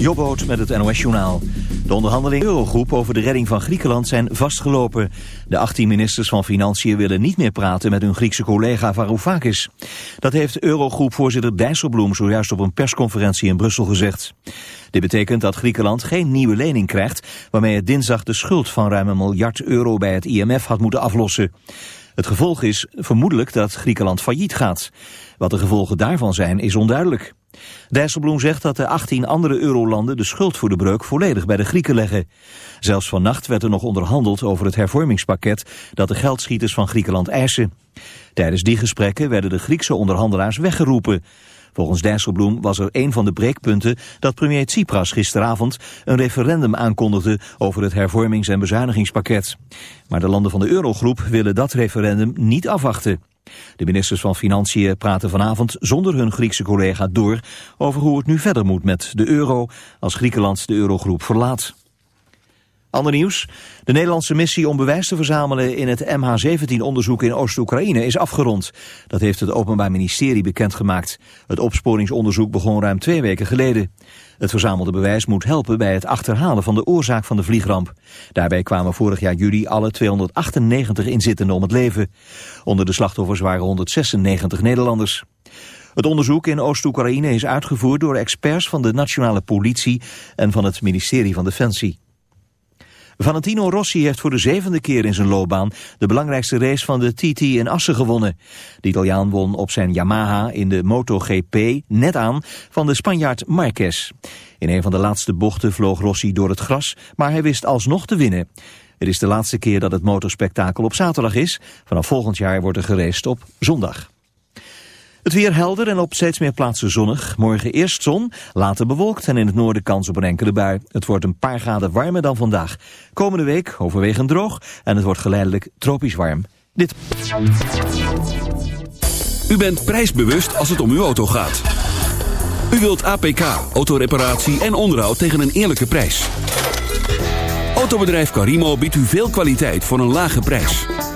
Jobboot met het NOS-journaal. De onderhandelingen Eurogroep over de redding van Griekenland zijn vastgelopen. De 18 ministers van Financiën willen niet meer praten met hun Griekse collega Varoufakis. Dat heeft Eurogroep-voorzitter Dijsselbloem zojuist op een persconferentie in Brussel gezegd. Dit betekent dat Griekenland geen nieuwe lening krijgt... waarmee het dinsdag de schuld van ruim een miljard euro bij het IMF had moeten aflossen. Het gevolg is vermoedelijk dat Griekenland failliet gaat. Wat de gevolgen daarvan zijn is onduidelijk. Dijsselbloem zegt dat de 18 andere eurolanden de schuld voor de breuk volledig bij de Grieken leggen. Zelfs vannacht werd er nog onderhandeld over het hervormingspakket dat de geldschieters van Griekenland eisen. Tijdens die gesprekken werden de Griekse onderhandelaars weggeroepen. Volgens Dijsselbloem was er een van de breekpunten dat premier Tsipras gisteravond een referendum aankondigde over het hervormings- en bezuinigingspakket. Maar de landen van de eurogroep willen dat referendum niet afwachten. De ministers van Financiën praten vanavond zonder hun Griekse collega door over hoe het nu verder moet met de euro als Griekenland de eurogroep verlaat. Ander nieuws. De Nederlandse missie om bewijs te verzamelen in het MH17-onderzoek in Oost-Oekraïne is afgerond. Dat heeft het Openbaar Ministerie bekendgemaakt. Het opsporingsonderzoek begon ruim twee weken geleden. Het verzamelde bewijs moet helpen bij het achterhalen van de oorzaak van de vliegramp. Daarbij kwamen vorig jaar juli alle 298 inzittenden om het leven. Onder de slachtoffers waren 196 Nederlanders. Het onderzoek in Oost-Oekraïne is uitgevoerd door experts van de nationale politie en van het ministerie van Defensie. Valentino Rossi heeft voor de zevende keer in zijn loopbaan de belangrijkste race van de TT in Assen gewonnen. De Italiaan won op zijn Yamaha in de MotoGP net aan van de Spanjaard Marquez. In een van de laatste bochten vloog Rossi door het gras, maar hij wist alsnog te winnen. Het is de laatste keer dat het motorspektakel op zaterdag is. Vanaf volgend jaar wordt er geraced op zondag. Het weer helder en op steeds meer plaatsen zonnig. Morgen eerst zon, later bewolkt en in het noorden kans op een enkele bui. Het wordt een paar graden warmer dan vandaag. Komende week overwegend droog en het wordt geleidelijk tropisch warm. Dit. U bent prijsbewust als het om uw auto gaat. U wilt APK, autoreparatie en onderhoud tegen een eerlijke prijs. Autobedrijf Carimo biedt u veel kwaliteit voor een lage prijs.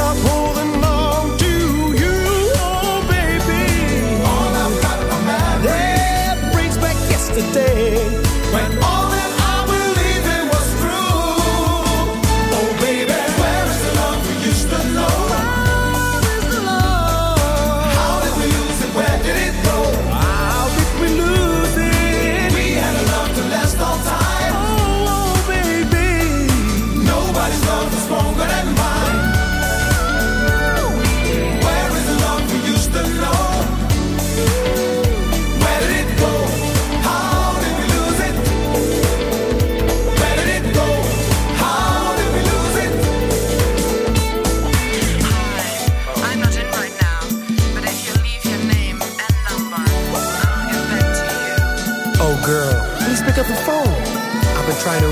stop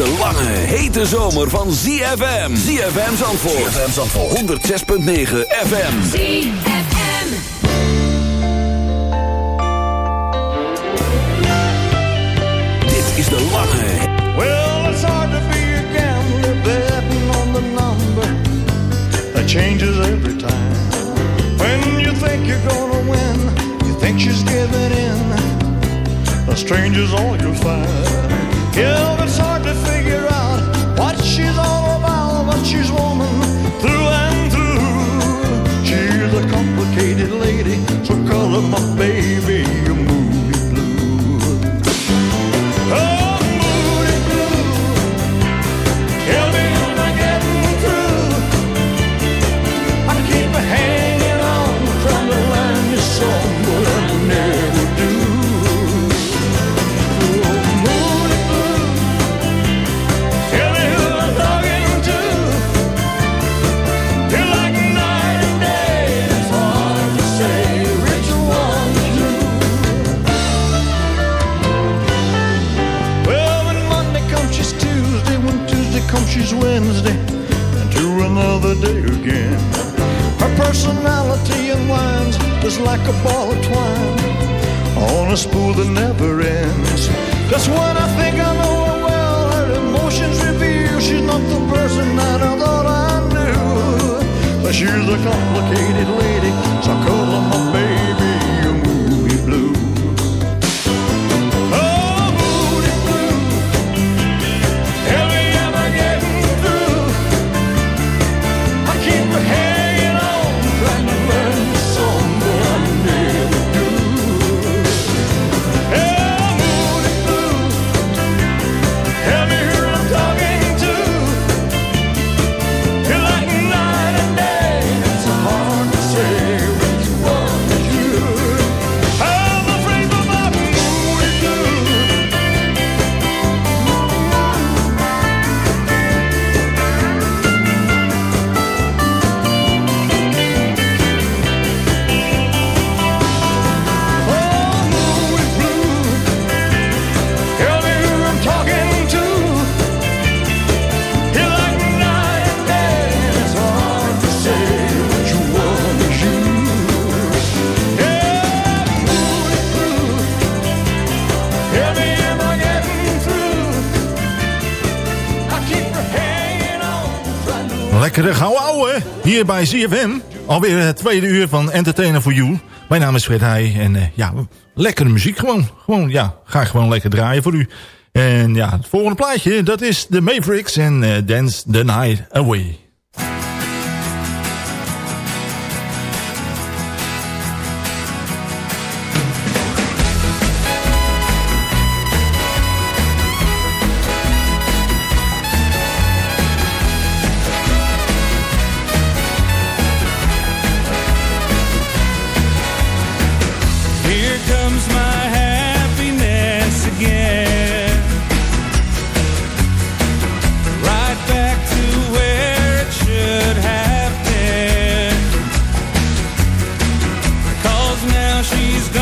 de lange, hete zomer van ZFM. ZFM Zandvoort. ZFM Zandvoort. 106.9 FM. ZFM. Dit is de lange... Well, it's hard to be a gambler, betting on the number. That changes every time. When you think you're gonna win, you think she's giving in. A stranger's all your find. Yeah, it's hard to figure out what she's all about, but she's woman through like a ball of twine on a spool that never ends. Just when I think I know her well. Her emotions reveal she's not the person that I thought I knew. But she's a complicated lady, so call her bij ZFM. Alweer het tweede uur van Entertainer for You. Mijn naam is Fred Heij en eh, ja, lekkere muziek gewoon. Gewoon, ja, ga gewoon lekker draaien voor u. En ja, het volgende plaatje, dat is The Mavericks en eh, Dance the Night Away. calls, now she's gone.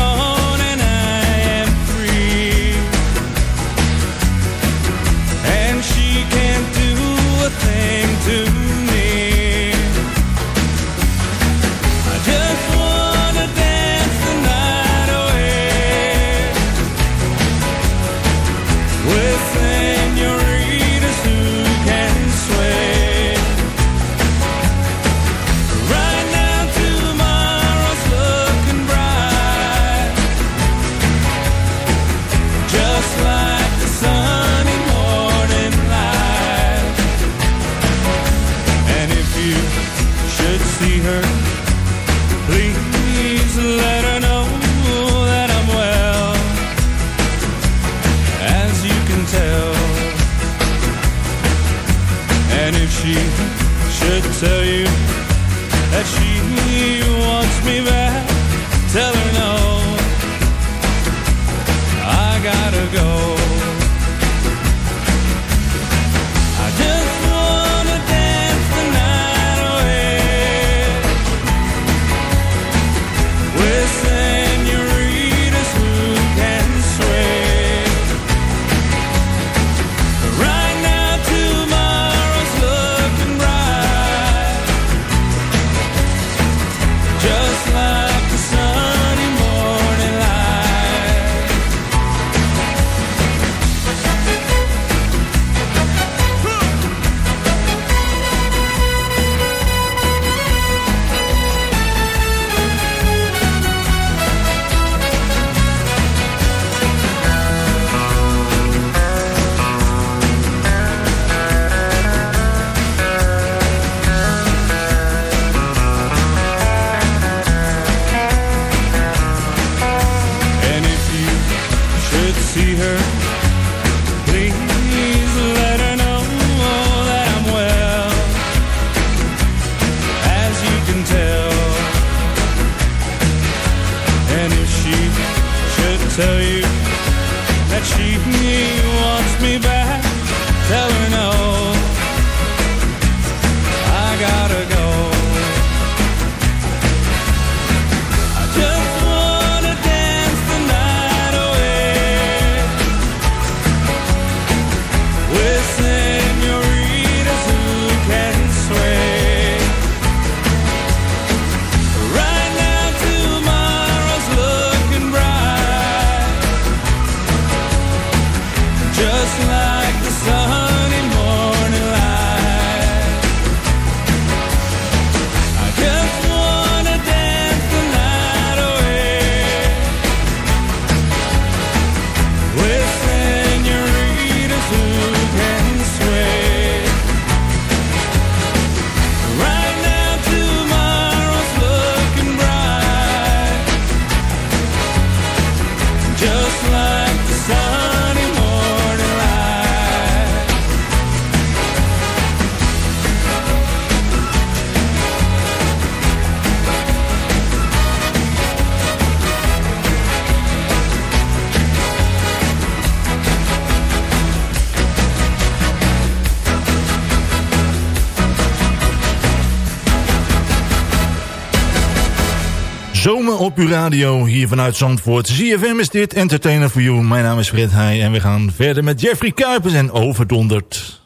op uw radio hier vanuit Zandvoort. ZFM is dit, Entertainer for You. Mijn naam is Fred Heij en we gaan verder met Jeffrey Kuipers en Overdonderd.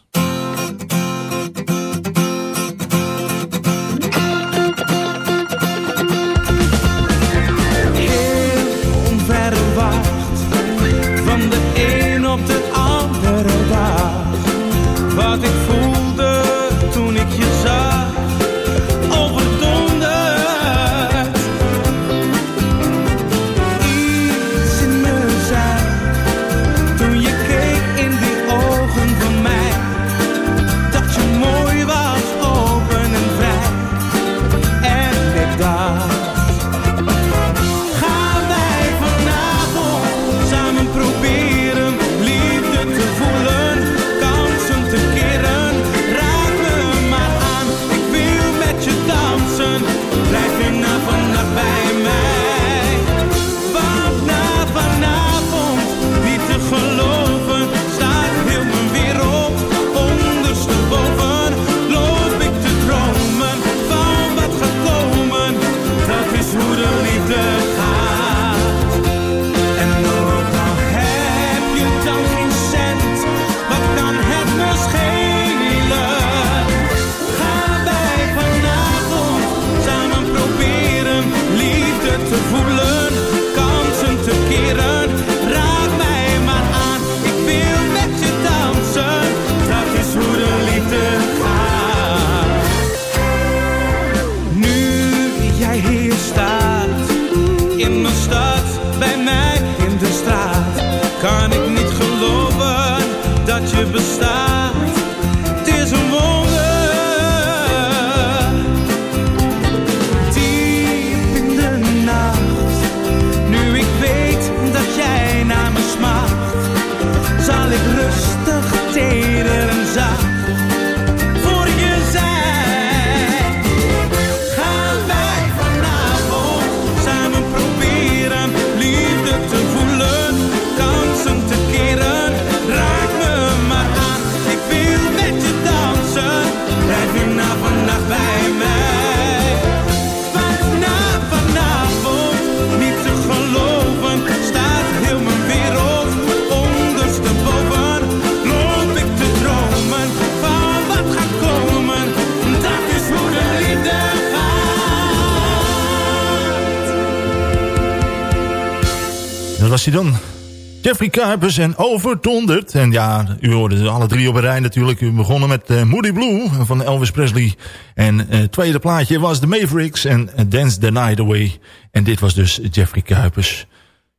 Jeffrey Kuipers en Overdonderd. En ja, u hoorde ze alle drie op een rij natuurlijk. U begonnen met eh, Moody Blue van Elvis Presley. En eh, het tweede plaatje was The Mavericks en eh, Dance the Night Away. En dit was dus Jeffrey Kuipers.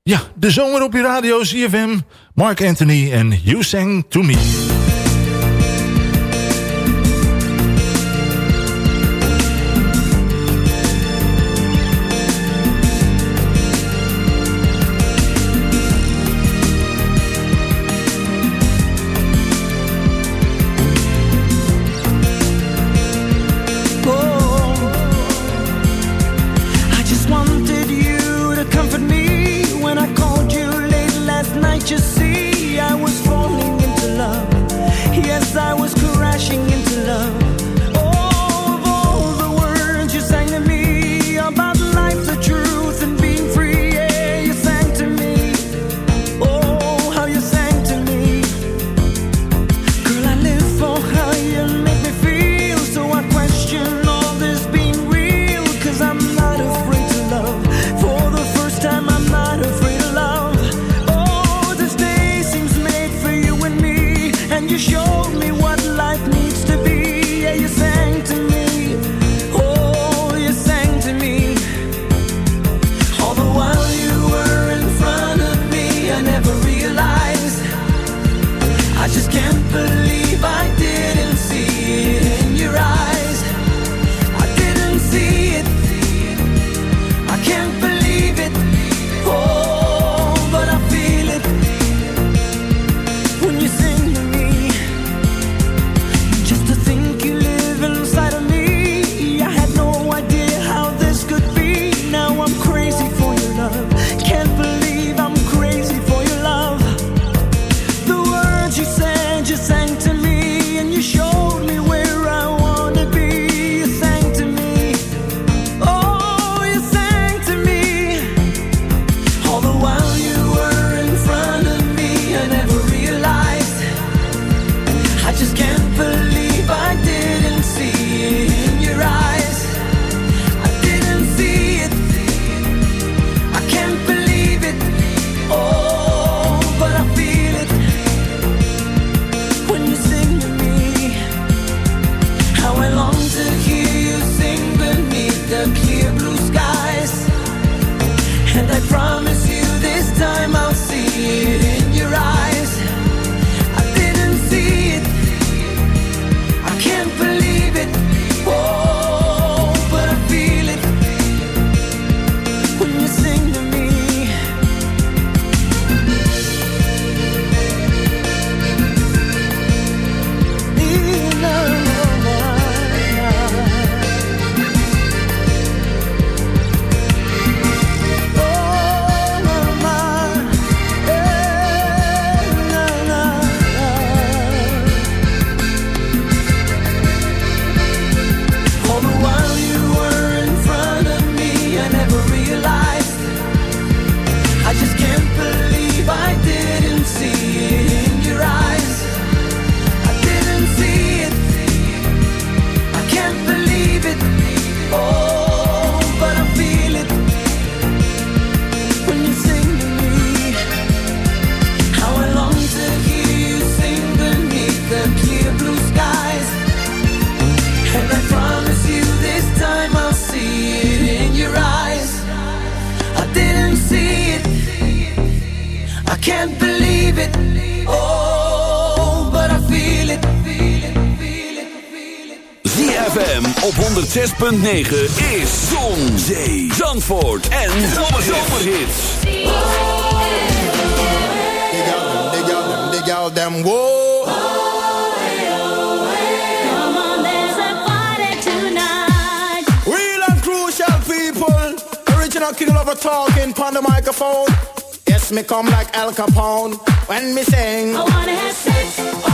Ja, de zomer op je radio, CFM, Mark Anthony en You Sang To Me. 9 is Zon, Zee, Zandvoort en Zomerhits. They got them, they got them, they got them, whoa. Oh, hey, oh, hey, oh. Come on, there's a party tonight. Real and crucial people. Original king of a talking upon the microphone. Yes, me come like Al Capone when me sing. I wanna have sex.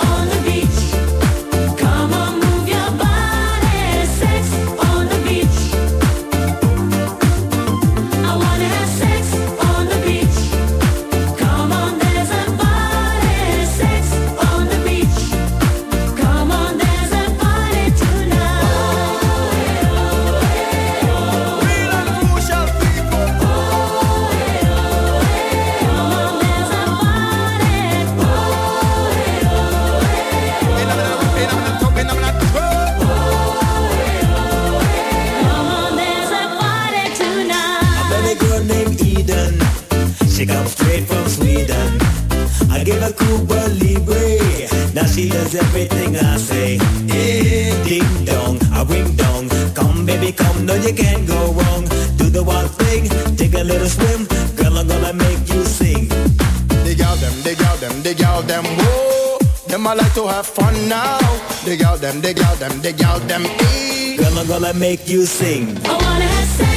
them, the gal them, the gal them. Hey. Girl, I'm gonna make you sing. I wanna have sex.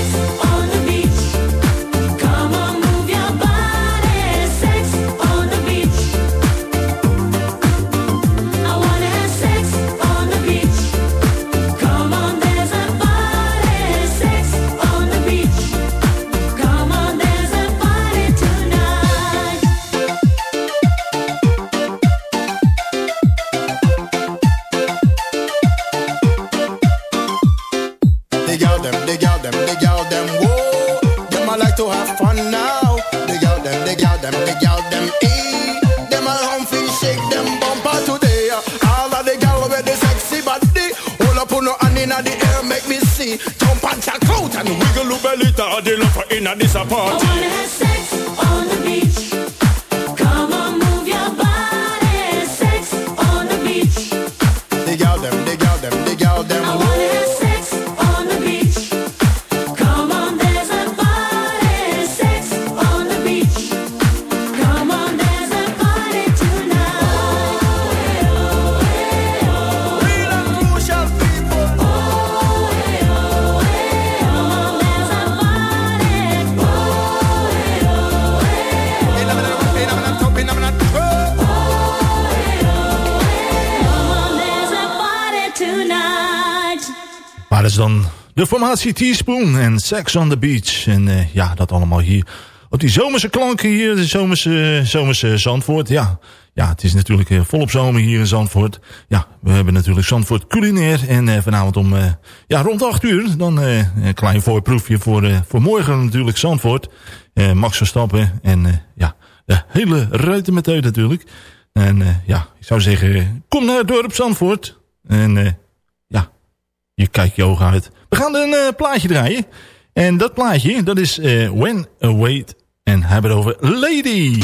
de formatie Teaspoon en Sex on the Beach. En uh, ja, dat allemaal hier op die zomerse klanken hier, de zomerse, zomerse Zandvoort. Ja. ja, het is natuurlijk eh, volop zomer hier in Zandvoort. Ja, we hebben natuurlijk Zandvoort culinair. En uh, vanavond om uh, ja, rond 8 uur, dan een klein voorproefje voor, voor morgen natuurlijk Zandvoort. Max Verstappen en ja, de hele ruitenmethode natuurlijk. En ja, ik zou zeggen, kom naar het dorp Zandvoort. En je kijkt je ogen uit. We gaan een eh, plaatje draaien. En dat plaatje, dat is uh, When Await. En hebben over Lady.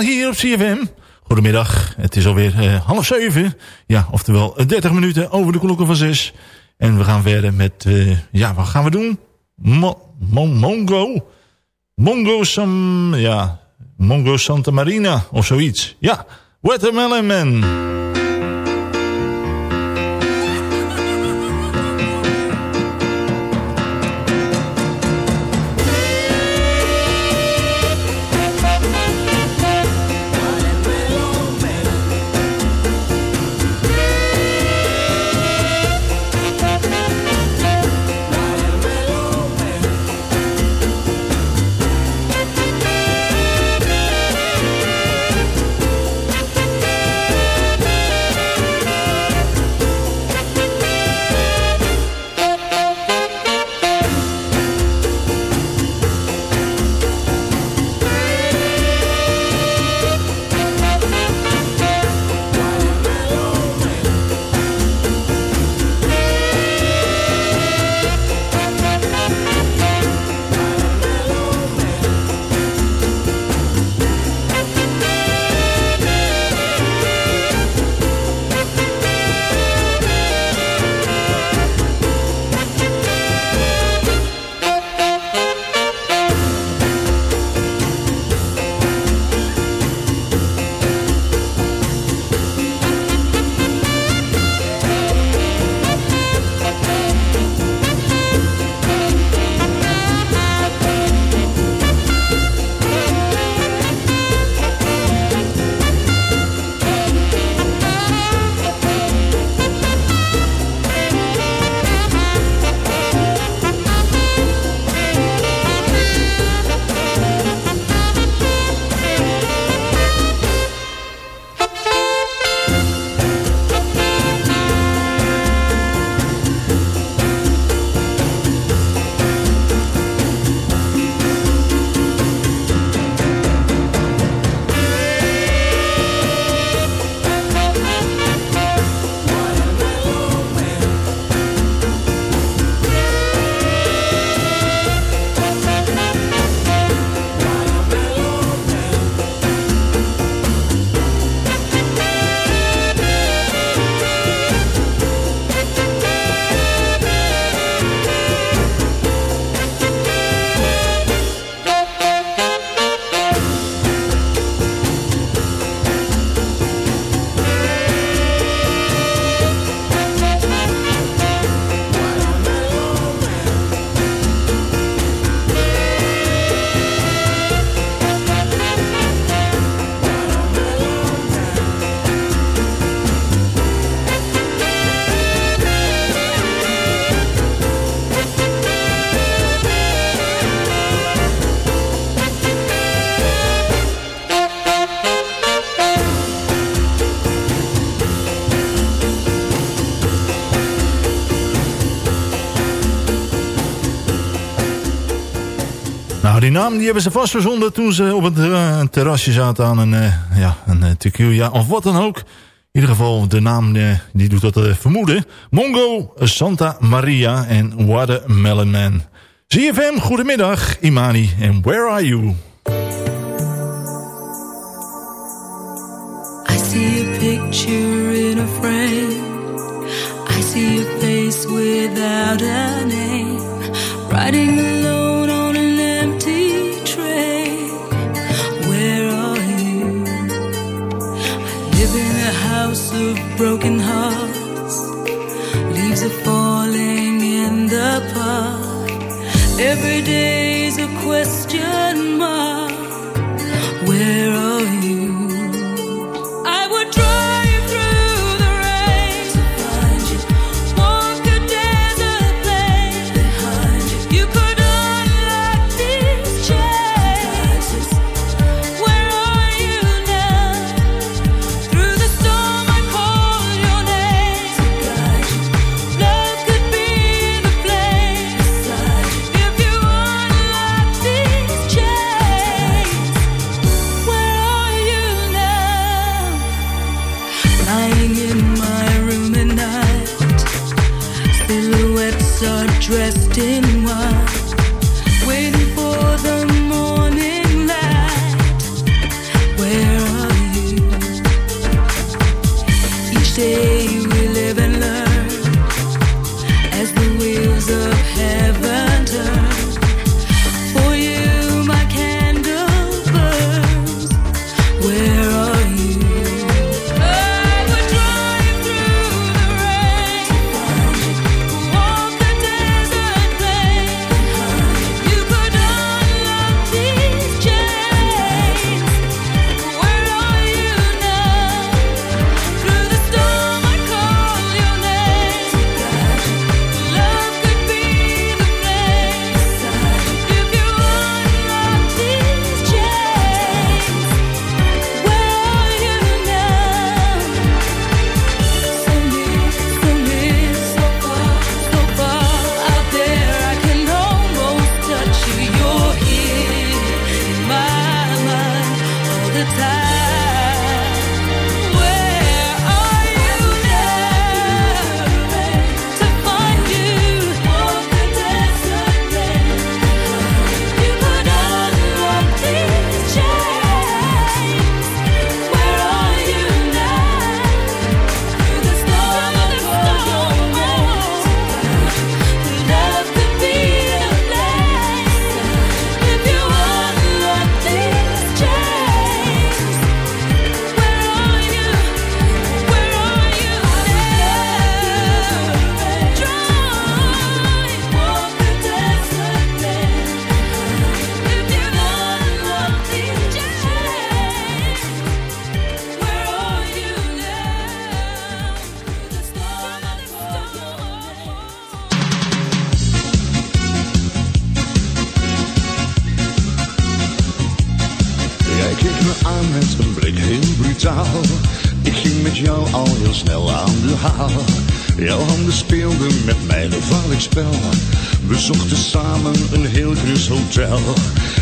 hier op CFM. Goedemiddag, het is alweer uh, half zeven. Ja, oftewel eh, 30 minuten over de klokken van zes. En we gaan verder met, eh, ja, wat gaan we doen? Mongo? Mongo Sam, ja, Mongo Santa Marina of zoiets. Ja, Watermelon Man. Nou, die naam die hebben ze vast verzonden toen ze op het eh, terrasje zaten aan een, eh, ja, een eh, tequila of wat dan ook. In ieder geval, de naam die doet dat vermoeden. Mongo, Santa Maria en Watermelon Man. ZFM, goedemiddag, Imani en Where Are You? I see a picture in a frame. I see a face without a name. Riding alone broken hearts. Leaves are falling in the park. Every day's a question mark.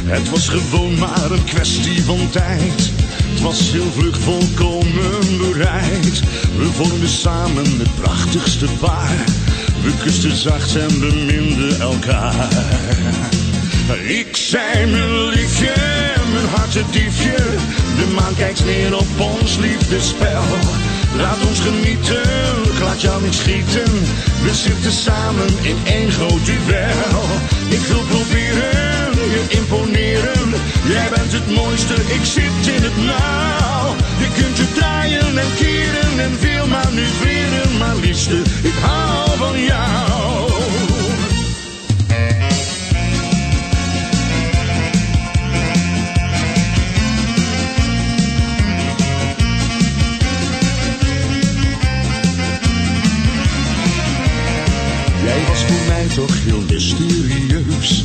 Het was gewoon maar een kwestie van tijd. Het was heel vlug volkomen bereid. We vormden samen het prachtigste paar. We kusten zacht en beminden elkaar. Ik zei mijn liefje, mijn hartediefje. De maan kijkt neer op ons liefdespel. Laat ons genieten, ik laat jou niet schieten. We zitten samen in één groot duel. Ik wil proberen, je imponeren. Jij bent het mooiste, ik zit in het nauw. Je kunt je draaien en keren en veel manoeuvreren. Maar liefste, ik hou van jou. Jij was voor mij toch heel mysterieus.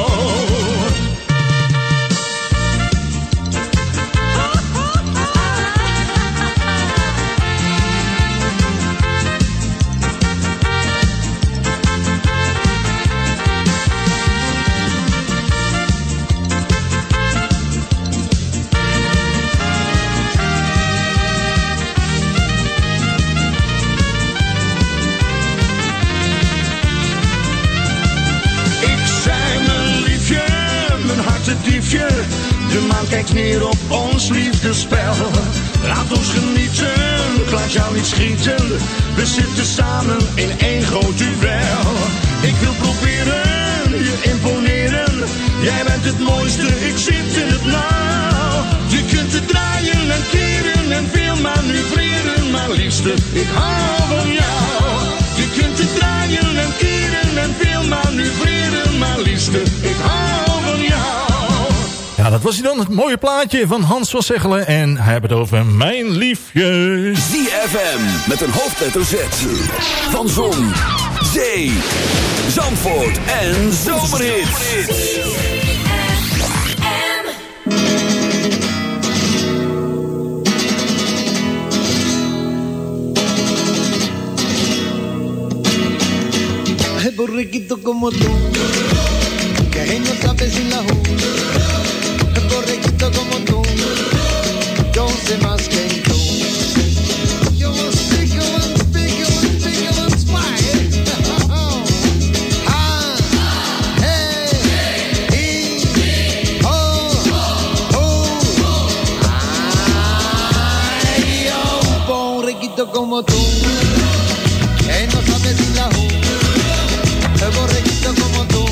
Plaatje van Hans van Zegelen. En hij heeft het over mijn liefje. ZFM met een hoofdletter Z. Van Zon, Zee, Zandvoort en Zomerhits. Ay, borrequito como tú, que no sabes sin la ju. Como tú, que no sabes sin la ju. El borreguito como tú,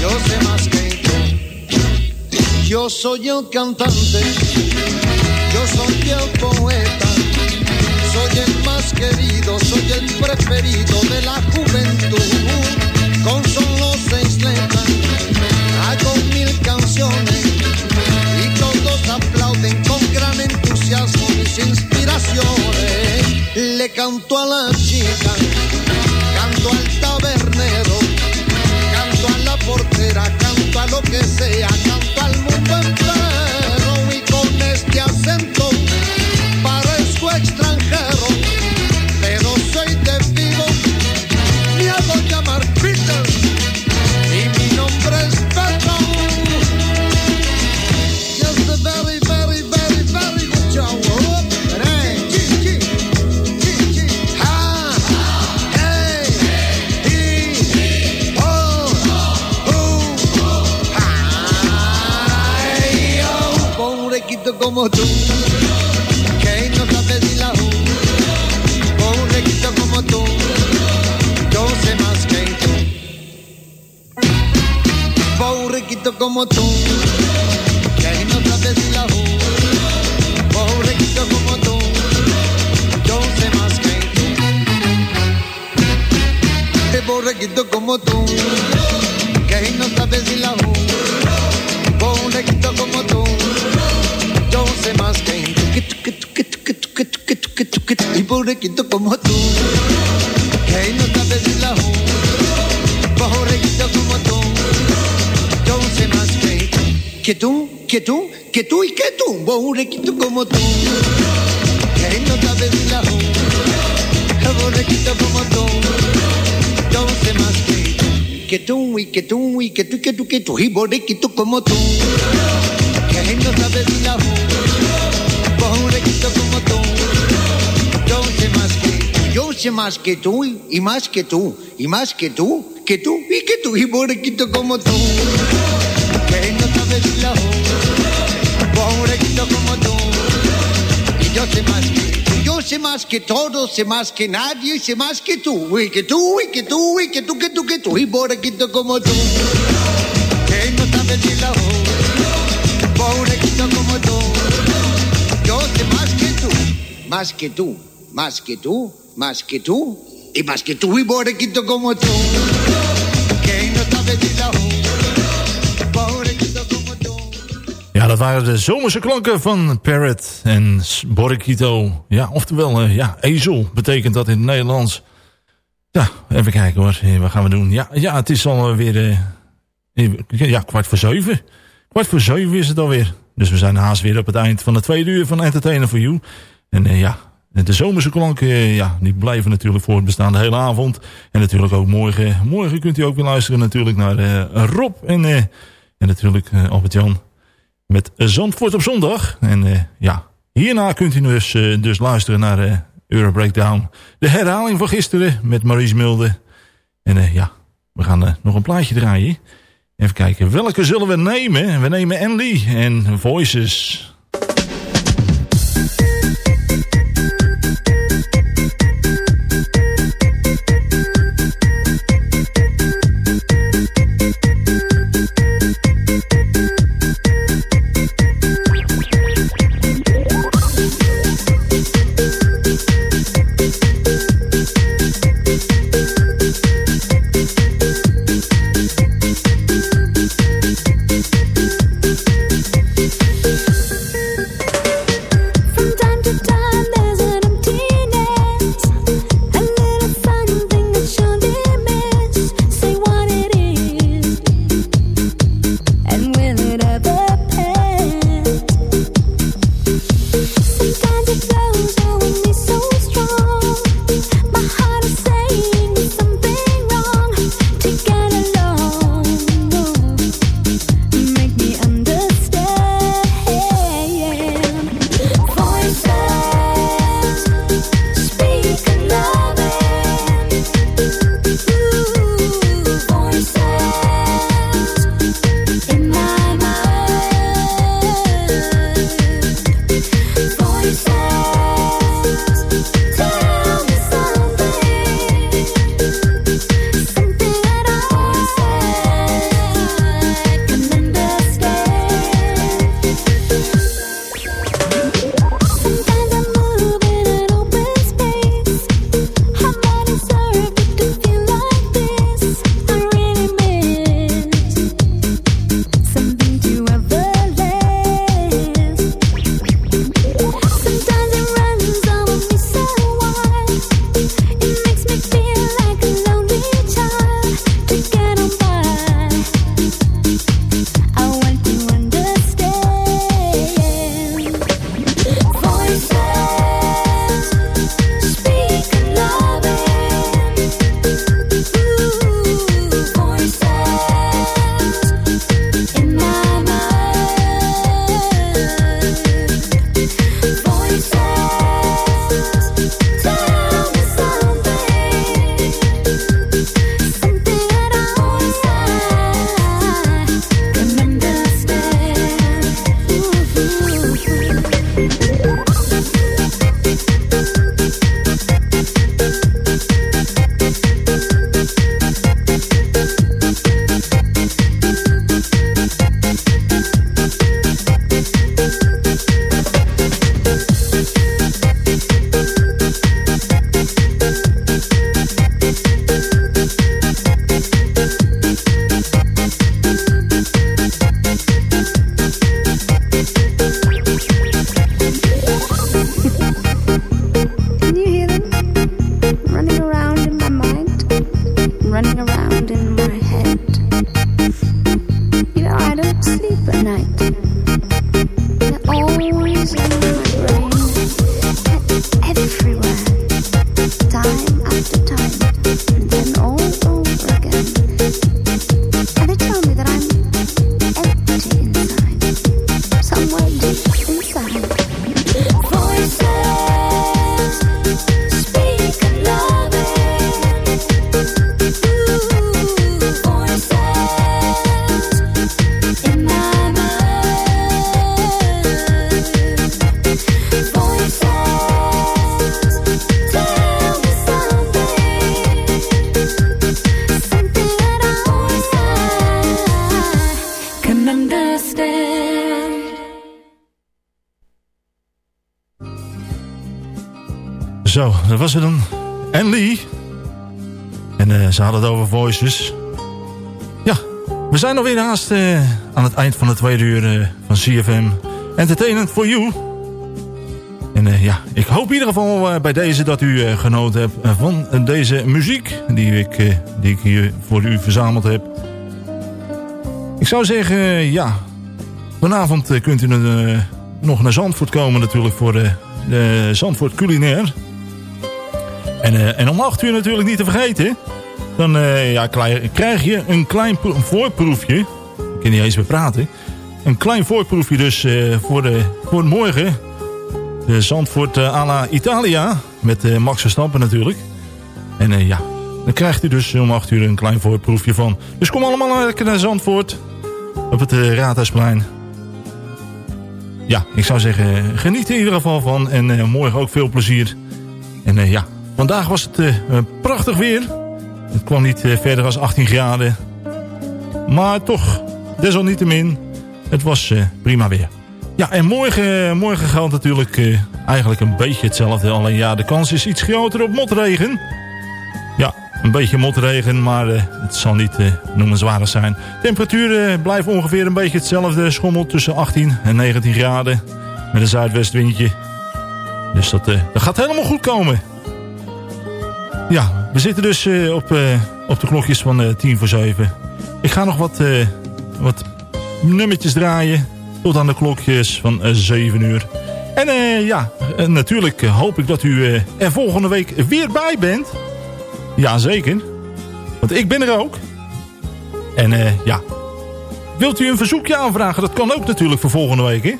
yo sé más que tú. Yo soy el cantante, yo soy el poeta, soy el más querido, soy el preferido de la juventud. Con solo seis letras, hago mil canciones y todos aplauden con gran entusiasmo mis inspiraciones. Le canto a la chica canto al tabernero, canto a la portera, canto a lo que sea, canto al mundo entero y con este acento parezco extranjero, como tú, que no sabes ni la ju. Pobrequito como tú, yo sé más que tú. Pobrequito como tú, que no sabes ni la ju. Pobrequito como tú, yo sé más que tú. Qué borrequito como tú, que no sabes si la ju. Que tú, que tú. Que tú, y que tú. Como tú, que como tú que tú, y que tú y que tú y que tú que tú y como tú, que no ni la sé más que tú y, más que tú y más que tú, que tú y que tú y borrequito como tú, que no sabes la ju, borrequito como tú, y yo sé más que yo sé más que todo, sé más que nadie, sé más que tú. Y que tú, y que tú, y que tú, que tú, que tú. Y pobrequito como tú, que no sabes ni la voz. Pobrequito como tú, yo sé más que tú. Más que tú, más que tú, más que tú. Y más que tú, y como tú, que. Ja, dat waren de zomerse klanken van Parrot en Borikito. Ja, oftewel, eh, ja, ezel betekent dat in het Nederlands. Ja, even kijken hoor. Wat gaan we doen? Ja, ja het is alweer eh, ja, kwart voor zeven. Kwart voor zeven is het alweer. Dus we zijn haast weer op het eind van de tweede uur van Entertainer for You. En eh, ja, de zomerse klanken, eh, ja, die blijven natuurlijk voortbestaan de hele avond. En natuurlijk ook morgen. Morgen kunt u ook weer luisteren natuurlijk naar eh, Rob en, eh, en natuurlijk eh, Albert-Jan met Zandvoort op zondag. En ja, hierna kunt u dus, dus luisteren naar Euro Breakdown. De herhaling van gisteren met Maurice Mulder. En ja, we gaan nog een plaatje draaien. Even kijken, welke zullen we nemen? We nemen Andy en Voices. Zo, dat was het dan. En Lee. En eh, ze hadden het over voices. Ja, we zijn alweer haast eh, aan het eind van de tweede uur eh, van CFM. Entertainment for you. En ja, ik hoop in ieder geval bij deze dat u genoten hebt van deze muziek. Die ik, die ik hier voor u verzameld heb. Ik zou zeggen, ja. Vanavond kunt u nog naar Zandvoort komen natuurlijk voor de Zandvoort Culinair. En, eh, en om 8 uur natuurlijk niet te vergeten. Dan eh, ja, krijg je een klein voorproefje. Ik kan niet eens meer praten. Een klein voorproefje dus eh, voor, de, voor morgen. De Zandvoort à la Italia. Met Max Verstappen natuurlijk. En ja, dan krijgt u dus om 8 uur een klein voorproefje van. Dus kom allemaal lekker naar Zandvoort. Op het Raadhuisplein. Ja, ik zou zeggen, geniet in ieder geval van. En morgen ook veel plezier. En ja, vandaag was het eh, eh, prachtig weer. Het kwam niet eh, verder als 18 graden. Maar toch, desalniettemin, het was prima weer. Ja, en morgen, morgen geldt natuurlijk eigenlijk een beetje hetzelfde. Alleen ja, de kans is iets groter op motregen. Ja, een beetje motregen, maar het zal niet noemenswaardig zijn. Temperatuur eh, blijft ongeveer een beetje hetzelfde. Schommelt tussen 18 en 19 graden. Met een zuidwestwindje. Dus dat, dat gaat helemaal goed komen. Ja, we zitten dus eh, op, eh, op de klokjes van eh 10 voor 7. Ik ga nog wat, wat nummertjes draaien. Tot aan de klokjes van eh, 7 uur. En ja, natuurlijk hoop ik dat u er volgende week weer bij bent. Jazeker. Want ik ben er ook. En ja, wilt u een verzoekje aanvragen? Dat kan ook natuurlijk voor volgende week. Hè?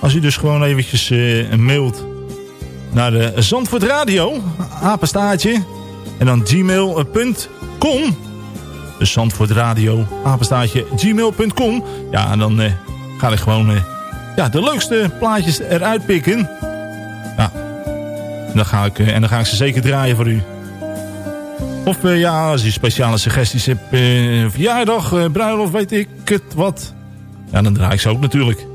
Als u dus gewoon eventjes mailt naar de Zandvoort Radio, apenstaartje, en dan gmail.com. Dus Zandvoort Radio, apenstaartje, gmail.com. Ja, en dan eh, ga ik gewoon eh, ja, de leukste plaatjes eruit pikken. Ja, en dan, ga ik, eh, en dan ga ik ze zeker draaien voor u. Of eh, ja, als u speciale suggesties hebt, eh, verjaardag, bruiloft, weet ik het wat. Ja, dan draai ik ze ook natuurlijk.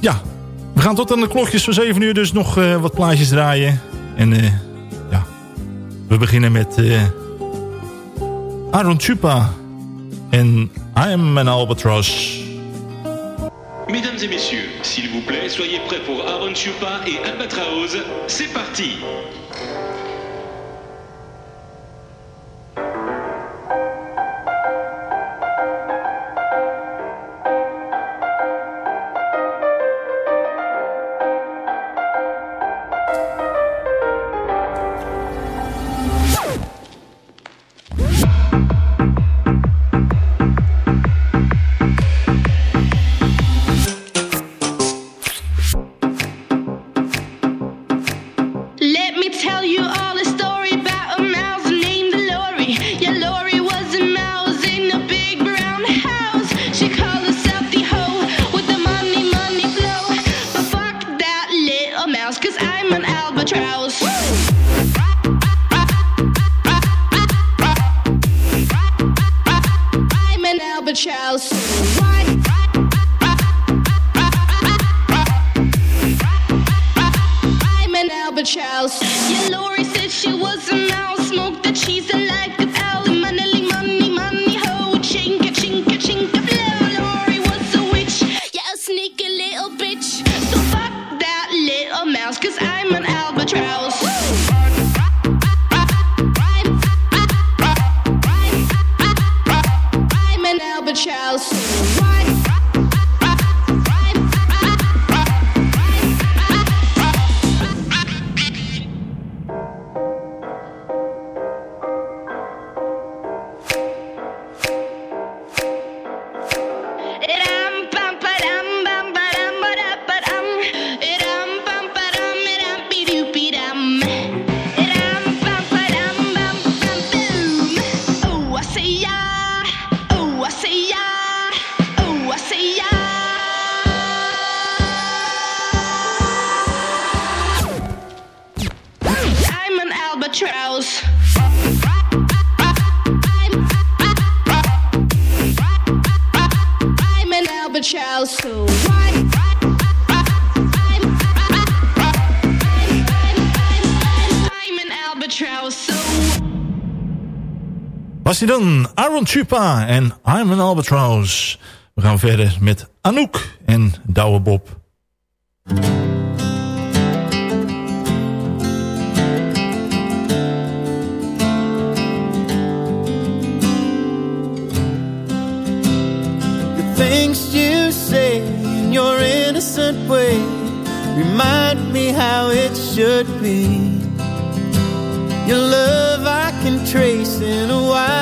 Ja, we gaan tot aan de klokjes van 7 uur dus nog eh, wat plaatjes draaien. En eh, ja, we beginnen met eh Aaron Chupa en I Am an Albatross. Mesdames et messieurs, s'il vous plaît, soyez prêts pour Aaron Chupa et Albatraoz. C'est parti Dan Aaron Chupa en I'm an Albatross. We gaan verder met Anouk en Douwe Bob. The things you say in your innocent way remind me how it should be. Your love I can trace in a open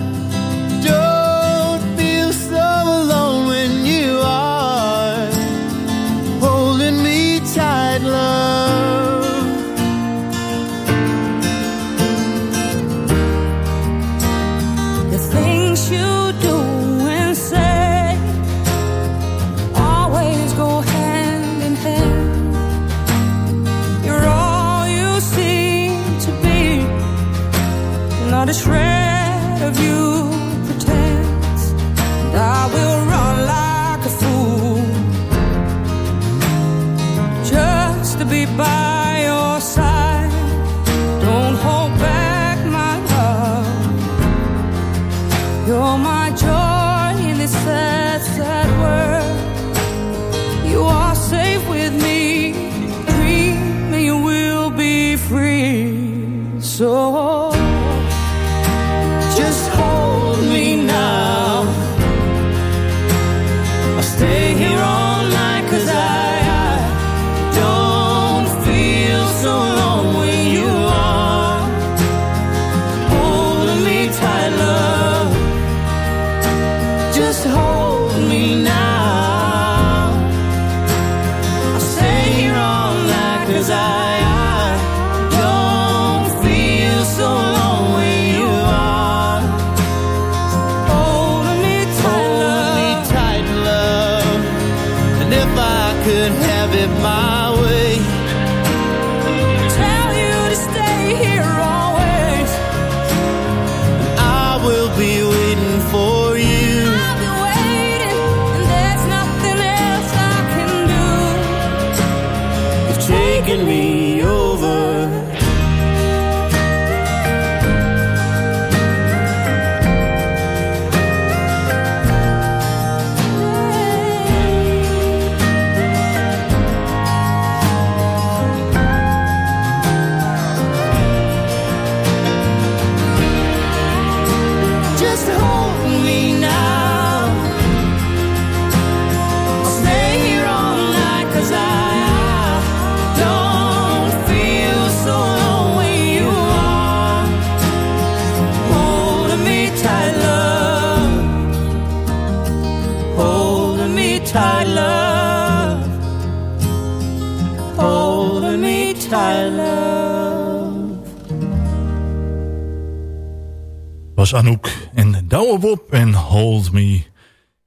was Anouk en Douwe Bob en Hold Me.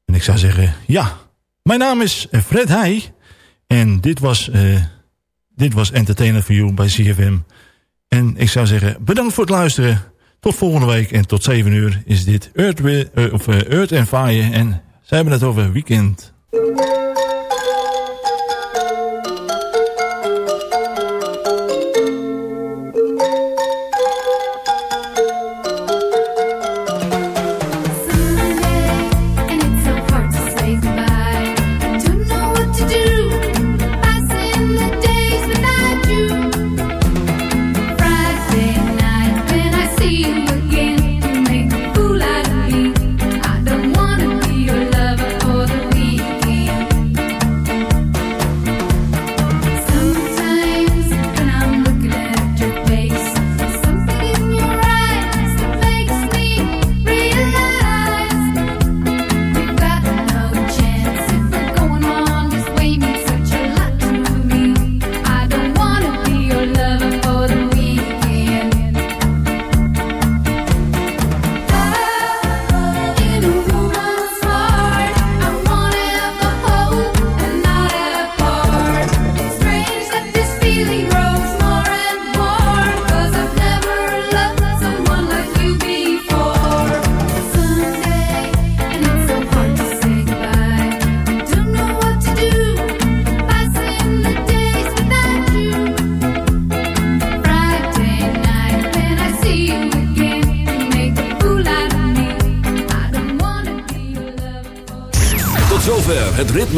En ik zou zeggen, ja, mijn naam is Fred Heij. En dit was, eh, dit was Entertainer for You bij CFM. En ik zou zeggen, bedankt voor het luisteren. Tot volgende week en tot 7 uur is dit Earth, eh, of, eh, Earth and Fire. En zij hebben het over weekend.